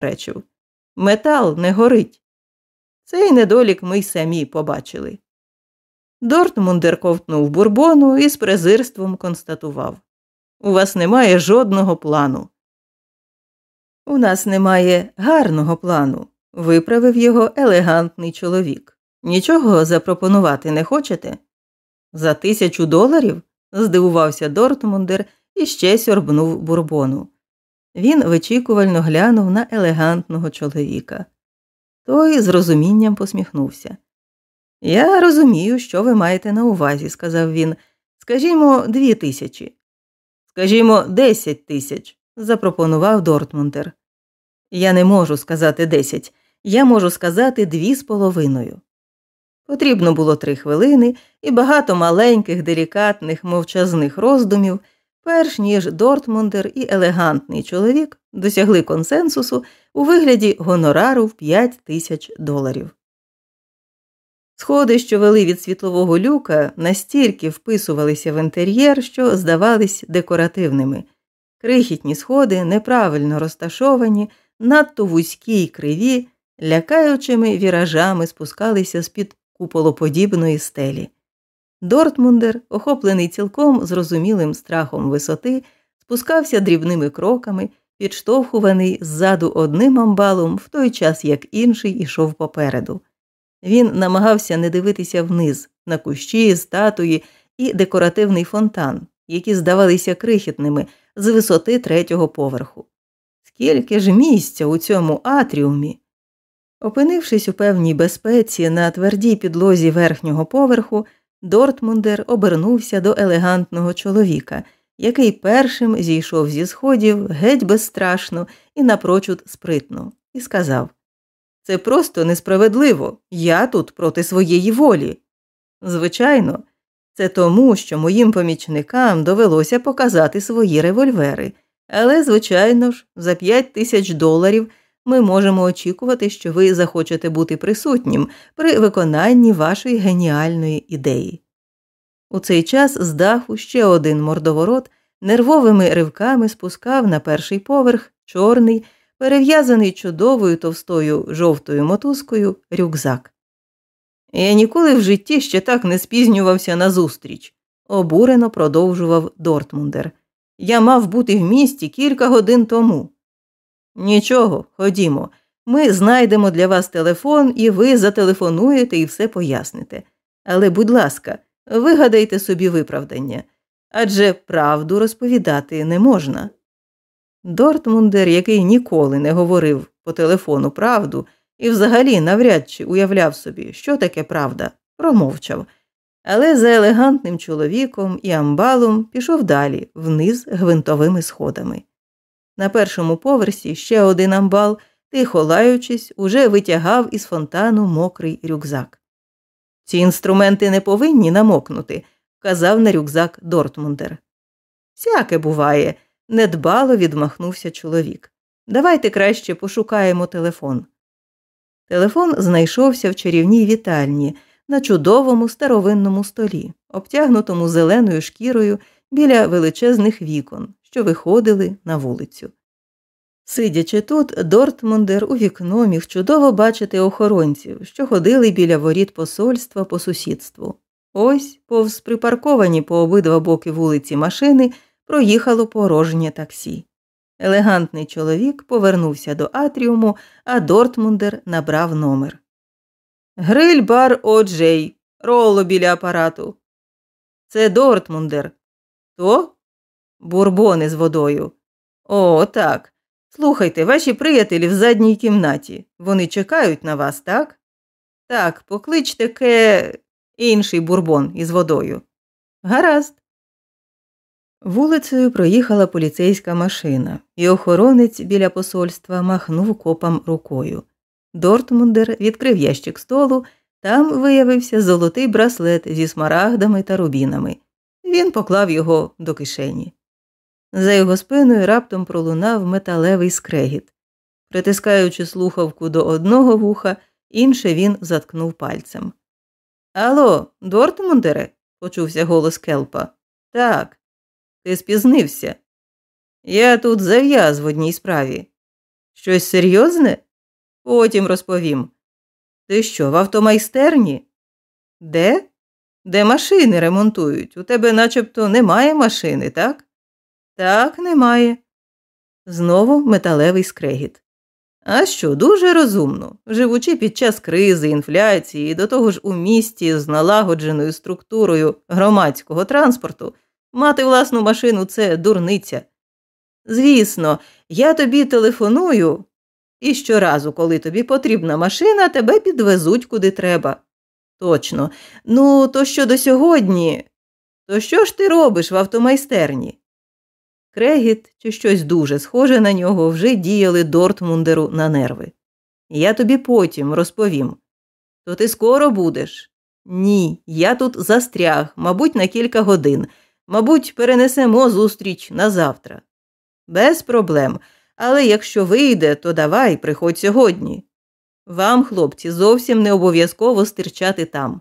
заперечив. Метал не горить. Цей недолік ми й самі побачили. Дортмундер ковтнув бурбону і з презирством констатував У вас немає жодного плану. У нас немає гарного плану, виправив його елегантний чоловік. Нічого запропонувати не хочете? За тисячу доларів? здивувався Дортмундер і ще сьорбнув бурбону. Він вичікувально глянув на елегантного чоловіка. Той з розумінням посміхнувся. Я розумію, що ви маєте на увазі, сказав він. Скажімо, дві тисячі. Скажімо, десять тисяч, запропонував Дортмундер. Я не можу сказати десять, я можу сказати дві з половиною. Потрібно було три хвилини і багато маленьких, делікатних, мовчазних роздумів, перш ніж Дортмундер і елегантний чоловік досягли консенсусу у вигляді гонорару в 5 тисяч доларів. Сходи, що вели від світлового люка, настільки вписувалися в інтер'єр, що здавались декоративними. Крихітні сходи, неправильно розташовані, надто вузькі й криві, лякаючими віражами спускалися з під куполоподібної стелі. Дортмундер, охоплений цілком зрозумілим страхом висоти, спускався дрібними кроками, підштовхуваний ззаду одним амбалом, в той час як інший ішов попереду. Він намагався не дивитися вниз, на кущі, статуї і декоративний фонтан, які здавалися крихітними з висоти третього поверху. Скільки ж місця у цьому атріумі? Опинившись у певній безпеці на твердій підлозі верхнього поверху, Дортмундер обернувся до елегантного чоловіка, який першим зійшов зі сходів геть безстрашно і напрочуд спритно, і сказав Це просто несправедливо, я тут проти своєї волі. Звичайно, це тому, що моїм помічникам довелося показати свої револьвери, але, звичайно ж, за п'ять тисяч доларів ми можемо очікувати, що ви захочете бути присутнім при виконанні вашої геніальної ідеї. У цей час з даху ще один мордоворот нервовими ривками спускав на перший поверх чорний, перев'язаний чудовою товстою жовтою мотузкою рюкзак. Я ніколи в житті ще так не спізнювався на зустріч», – обурено продовжував Дортмундер. Я мав бути в місті кілька годин тому. Нічого, ходімо. Ми знайдемо для вас телефон, і ви зателефонуєте і все поясните. Але, будь ласка, вигадайте собі виправдання адже правду розповідати не можна. Дортмундер, який ніколи не говорив по телефону правду і взагалі навряд чи уявляв собі, що таке правда, промовчав, але за елегантним чоловіком і амбалом пішов далі, вниз гвинтовими сходами. На першому поверсі ще один амбал, тихо лаючись, уже витягав із фонтану мокрий рюкзак. Ці інструменти не повинні намокнути, вказав на рюкзак Дортмундер. Всяке буває, недбало відмахнувся чоловік. Давайте краще пошукаємо телефон. Телефон знайшовся в чарівній вітальні на чудовому старовинному столі, обтягнутому зеленою шкірою біля величезних вікон, що виходили на вулицю. Сидячи тут, Дортмундер у вікно міг чудово бачити охоронців, що ходили біля воріт посольства по сусідству. Ось, повз припарковані по обидва боки вулиці машини, проїхало порожнє таксі. Елегантний чоловік повернувся до атріуму, а Дортмундер набрав номер. Гриль бар Оджей, роло біля апарату. Це Дортмундер. То? бурбони з водою. О, так. Слухайте, ваші приятелі в задній кімнаті. Вони чекають на вас, так? Так, покличте ке інший бурбон із водою. Гаразд. Вулицею проїхала поліцейська машина, і охоронець біля посольства махнув копам рукою. Дортмундер відкрив ящик столу, там виявився золотий браслет зі смарагдами та рубінами. Він поклав його до кишені. За його спиною раптом пролунав металевий скрегіт. Притискаючи слухавку до одного вуха, інше він заткнув пальцем. Алло, Дортмундере? почувся голос Келпа. Так, ти спізнився. Я тут зав'яз в одній справі. Щось серйозне? Потім розповім. Ти що, в автомайстерні? Де? Де машини ремонтують? У тебе начебто немає машини, так? Так, немає. Знову металевий скрегіт. А що, дуже розумно, живучи під час кризи, інфляції, до того ж у місті з налагодженою структурою громадського транспорту, мати власну машину це дурниця. Звісно, я тобі телефоную, і щоразу, коли тобі потрібна машина, тебе підвезуть куди треба. Точно. Ну, то що до сьогодні? То що ж ти робиш в автомайстерні? Крегіт чи щось дуже схоже на нього вже діяли Дортмундеру на нерви. Я тобі потім розповім. То ти скоро будеш? Ні, я тут застряг, мабуть, на кілька годин. Мабуть, перенесемо зустріч на завтра. Без проблем. Але якщо вийде, то давай, приходь сьогодні. Вам, хлопці, зовсім не обов'язково стирчати там.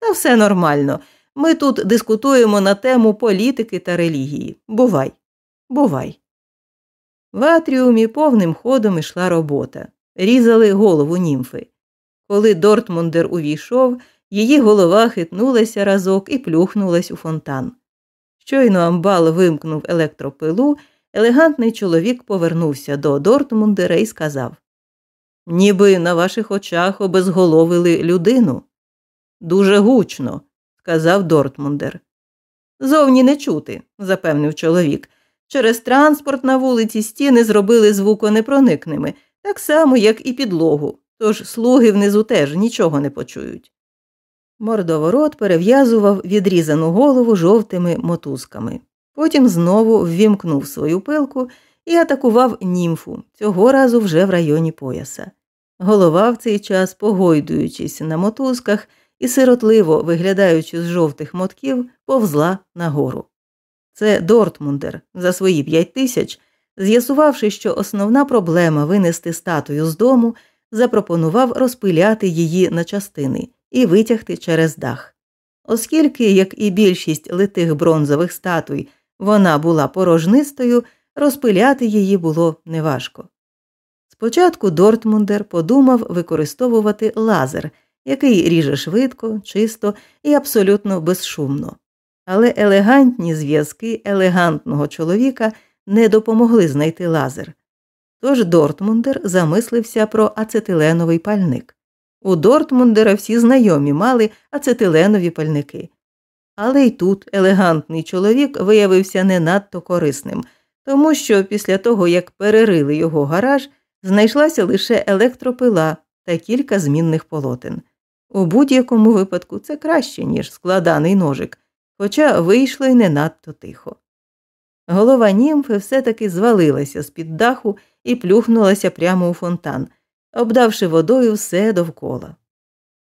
Та все нормально. Ми тут дискутуємо на тему політики та релігії. Бувай. Бувай. В атріумі повним ходом ішла робота. Різали голову німфи. Коли Дортмундер увійшов, її голова хитнулася разок і плюхнулась у фонтан. Щойно амбал вимкнув електропилу, елегантний чоловік повернувся до Дортмундера і сказав Ніби на ваших очах обезголовили людину. Дуже гучно, сказав Дортмундер. Зовні не чути, запевнив чоловік. Через транспорт на вулиці стіни зробили звуконепроникними, так само, як і підлогу, тож слуги внизу теж нічого не почують. Мордоворот перев'язував відрізану голову жовтими мотузками. Потім знову ввімкнув свою пилку і атакував німфу, цього разу вже в районі пояса. Голова в цей час, погойдуючись на мотузках і сиротливо виглядаючи з жовтих мотків, повзла нагору. Це Дортмундер за свої п'ять тисяч, з'ясувавши, що основна проблема винести статую з дому, запропонував розпиляти її на частини і витягти через дах. Оскільки, як і більшість литих бронзових статуй, вона була порожнистою, розпиляти її було неважко. Спочатку Дортмундер подумав використовувати лазер, який ріже швидко, чисто і абсолютно безшумно. Але елегантні зв'язки елегантного чоловіка не допомогли знайти лазер. Тож Дортмундер замислився про ацетиленовий пальник. У Дортмундера всі знайомі мали ацетиленові пальники. Але й тут елегантний чоловік виявився не надто корисним, тому що після того, як перерили його гараж, знайшлася лише електропила та кілька змінних полотен. У будь-якому випадку це краще, ніж складаний ножик, хоча вийшло й не надто тихо. Голова німфи все таки звалилася з під даху і плюхнулася прямо у фонтан, обдавши водою все довкола.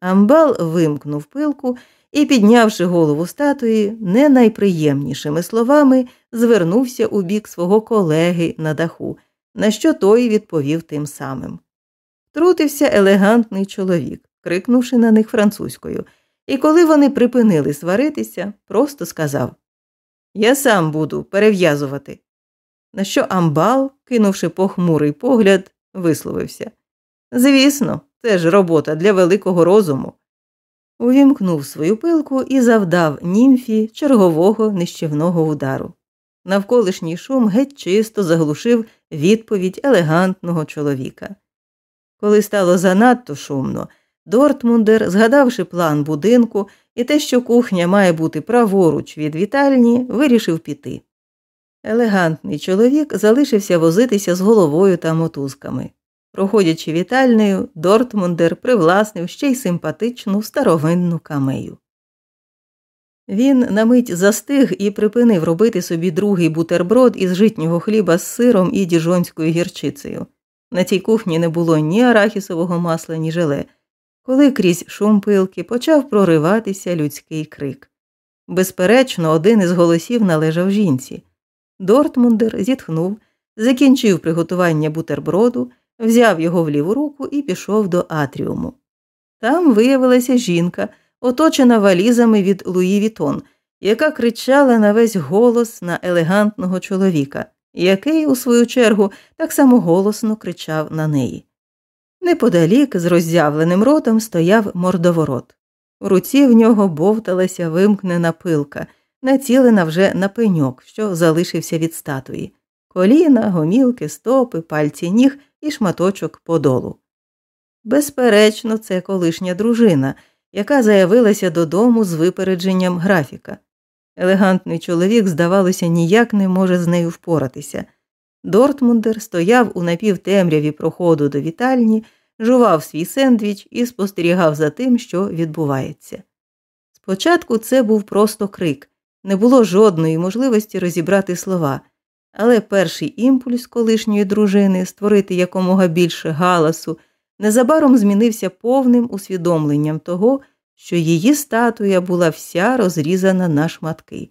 Амбал вимкнув пилку і, піднявши голову статуї, не найприємнішими словами звернувся у бік свого колеги на даху, на що той відповів тим самим. Втрутився елегантний чоловік, крикнувши на них французькою, і коли вони припинили сваритися, просто сказав Я сам буду перев'язувати. На що амбал, кинувши похмурий погляд, висловився Звісно, це ж робота для великого розуму. Увімкнув свою пилку і завдав німфі чергового нищівного удару. Навколишній шум геть чисто заглушив відповідь елегантного чоловіка. Коли стало занадто шумно, Дортмундер, згадавши план будинку і те, що кухня має бути праворуч від вітальні, вирішив піти. Елегантний чоловік залишився возитися з головою та мотузками. Проходячи вітальнею, Дортмундер привласнив ще й симпатичну старовинну камею. Він на мить застиг і припинив робити собі другий бутерброд із житнього хліба з сиром і діжонською гірчицею. На цій кухні не було ні арахісового масла, ні желе, коли крізь шум пилки почав прориватися людський крик. Безперечно, один із голосів належав жінці. Дортмундер зітхнув, закінчив приготування бутерброду взяв його в ліву руку і пішов до атріуму. Там виявилася жінка, оточена валізами від Louis Vuitton, яка кричала на весь голос на елегантного чоловіка який, у свою чергу, так само голосно кричав на неї. Неподалік з роззявленим ротом стояв мордоворот. У руці в нього бовталася вимкнена пилка, націлена вже на пеньок, що залишився від статуї: коліна, гомілки, стопи, пальці ніг і шматочок подолу. Безперечно, це колишня дружина, яка заявилася додому з випередженням графіка. Елегантний чоловік, здавалося, ніяк не може з нею впоратися. Дортмундер стояв у напівтемряві проходу до вітальні, жував свій сендвіч і спостерігав за тим, що відбувається. Спочатку це був просто крик, не було жодної можливості розібрати слова, але перший імпульс колишньої дружини створити якомога більше галасу незабаром змінився повним усвідомленням того, що її статуя була вся розрізана на шматки.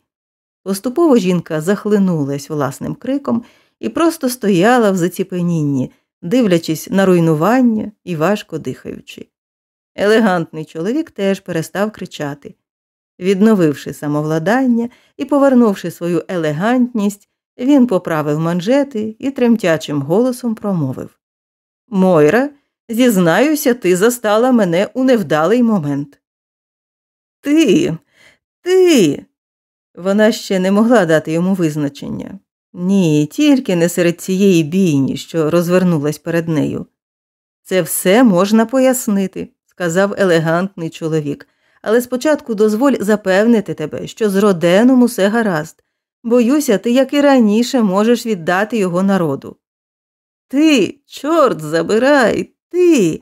Поступово жінка захлинулась власним криком і просто стояла в заціпенінні, дивлячись на руйнування і важко дихаючи. Елегантний чоловік теж перестав кричати. Відновивши самовладання і повернувши свою елегантність, він поправив манжети і тремтячим голосом промовив Мойра, зізнаюся, ти застала мене у невдалий момент. Ти, ти. Вона ще не могла дати йому визначення. Ні, тільки не серед цієї бійні, що розвернулась перед нею. Це все можна пояснити, сказав елегантний чоловік, але спочатку дозволь запевнити тебе, що з роденом усе гаразд. Боюся, ти, як і раніше, можеш віддати його народу. Ти, чорт забирай, ти.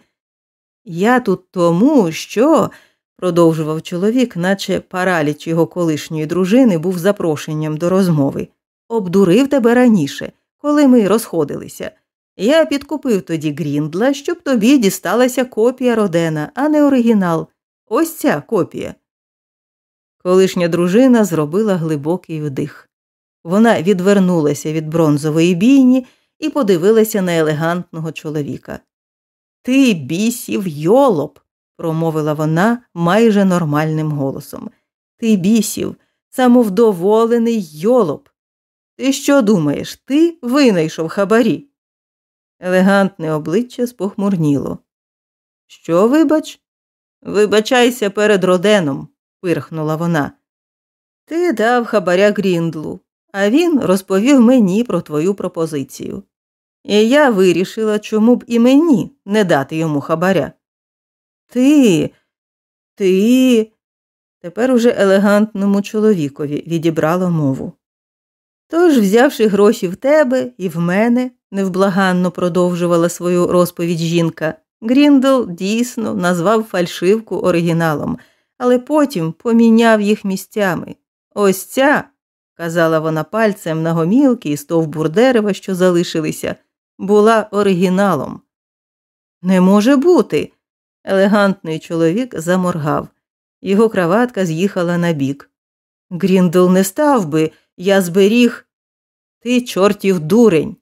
Я тут тому, що, продовжував чоловік, наче параліч його колишньої дружини був запрошенням до розмови, обдурив тебе раніше, коли ми розходилися. Я підкупив тоді Гріндла, щоб тобі дісталася копія Родена, а не оригінал. Ось ця копія. Колишня дружина зробила глибокий вдих. Вона відвернулася від бронзової бійні і подивилася на елегантного чоловіка. Ти бісів йолоп, промовила вона майже нормальним голосом. Ти бісів, самовдоволений йолоп. Ти що думаєш? Ти винайшов хабарі? Елегантне обличчя спохмурніло. Що, вибач? Вибачайся перед роденом, пирхнула вона. Ти дав хабаря Гріндлу, а він розповів мені про твою пропозицію. І я вирішила, чому б і мені не дати йому хабаря. Ти, ти. Тепер уже елегантному чоловікові відібрало мову. Тож, взявши гроші в тебе і в мене, невблаганно продовжувала свою розповідь жінка, Гріндл дійсно назвав фальшивку оригіналом, але потім поміняв їх місцями. Ось ця, вказала вона пальцем на гомілки і стовбур дерева, що залишилися, була оригіналом. Не може бути. Елегантний чоловік заморгав. Його краватка з'їхала набік. Гріндл не став би, я зберіг. Ти, чортів дурень.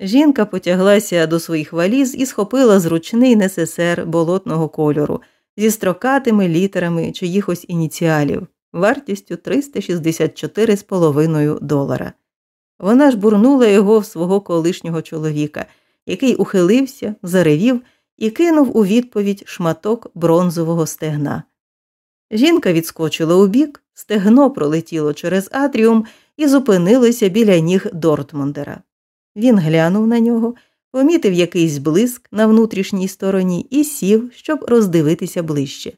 Жінка потяглася до своїх валіз і схопила зручний несесер болотного кольору зі строкатими літерами чиїхось ініціалів, вартістю 364,5 долара. Вона ж бурнула його в свого колишнього чоловіка, який ухилився, заревів і кинув у відповідь шматок бронзового стегна. Жінка відскочила у бік, стегно пролетіло через атріум і зупинилося біля ніг Дортмундера. Він глянув на нього, помітив якийсь блиск на внутрішній стороні і сів, щоб роздивитися ближче.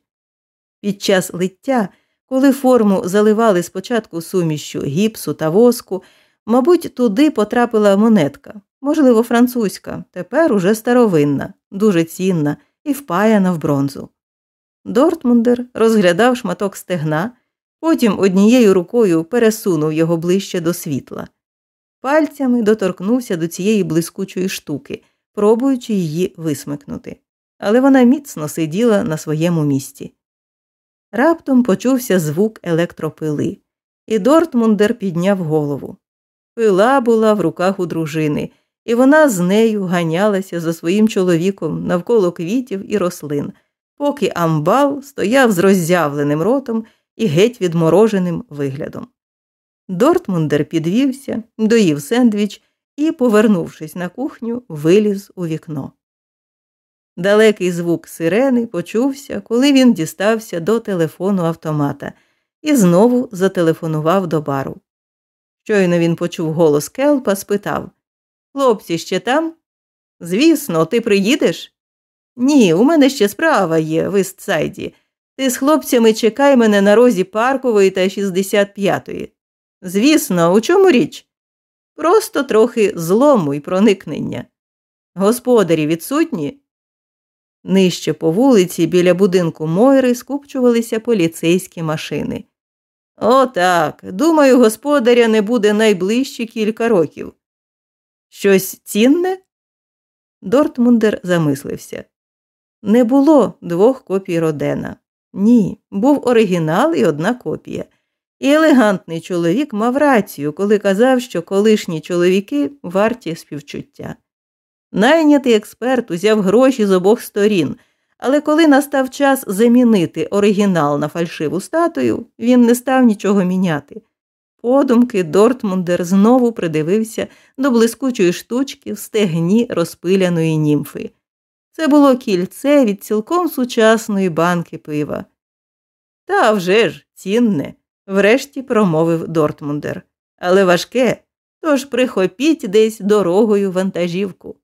Під час лиття, коли форму заливали спочатку сумішю гіпсу та воску, мабуть, туди потрапила монетка, можливо, французька, тепер уже старовинна, дуже цінна і впаяна в бронзу. Дортмундер розглядав шматок стегна, потім однією рукою пересунув його ближче до світла. Пальцями доторкнувся до цієї блискучої штуки, пробуючи її висмикнути, але вона міцно сиділа на своєму місці. Раптом почувся звук електропили, і Дортмундер підняв голову. Пила була в руках у дружини, і вона з нею ганялася за своїм чоловіком навколо квітів і рослин, поки амбал стояв з роззявленим ротом і геть відмороженим виглядом. Дортмундер підвівся, доїв сендвіч і, повернувшись на кухню, виліз у вікно. Далекий звук сирени почувся, коли він дістався до телефону автомата і знову зателефонував до бару. Щойно він почув голос Келпа, спитав Хлопці, ще там? Звісно, ти приїдеш? Ні, у мене ще справа є в Істсайді. Ти з хлопцями чекай мене на розі Паркової та 65-ї. Звісно, у чому річ? Просто трохи злому й проникнення. Господарі відсутні. Нижче по вулиці біля будинку Мойри скупчувалися поліцейські машини. «О, так, думаю, господаря не буде найближчі кілька років. Щось цінне? Дортмундер замислився. Не було двох копій Родена. Ні, був оригінал і одна копія. І елегантний чоловік мав рацію, коли казав, що колишні чоловіки варті співчуття. Найнятий експерт узяв гроші з обох сторін, але коли настав час замінити оригінал на фальшиву статую, він не став нічого міняти. Подумки Дортмундер знову придивився до блискучої штучки в стегні розпиляної німфи. Це було кільце від цілком сучасної банки пива. Та вже ж, цінне, врешті промовив Дортмундер. Але важке, тож прихопіть десь дорогою вантажівку.